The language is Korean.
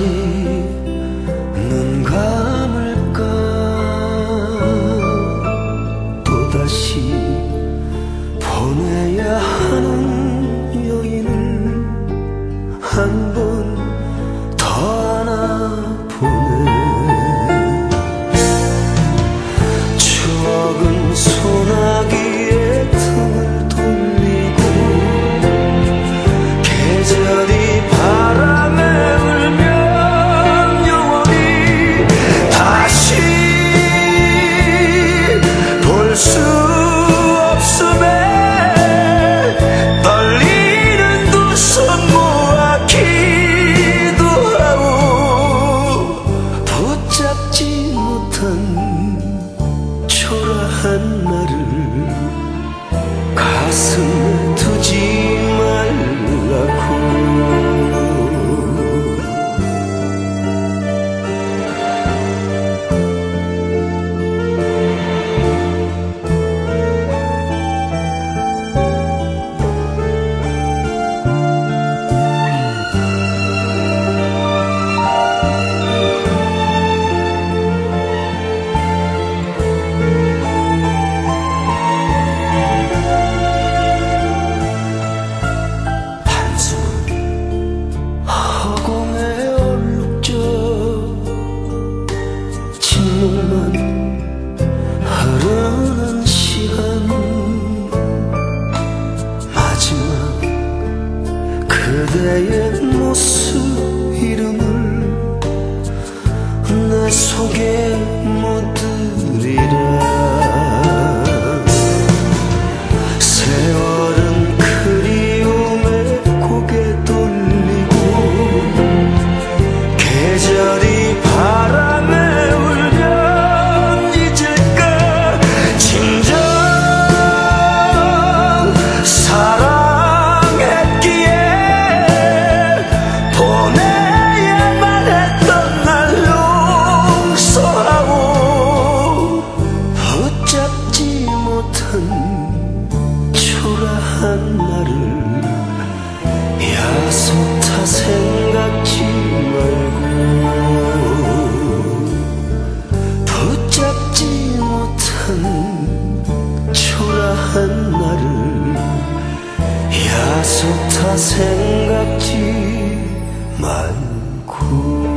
눈 감을까 또다시 보내야 하는 여인을 한 같은 초라한 한 나를 야속한 생각지 말고.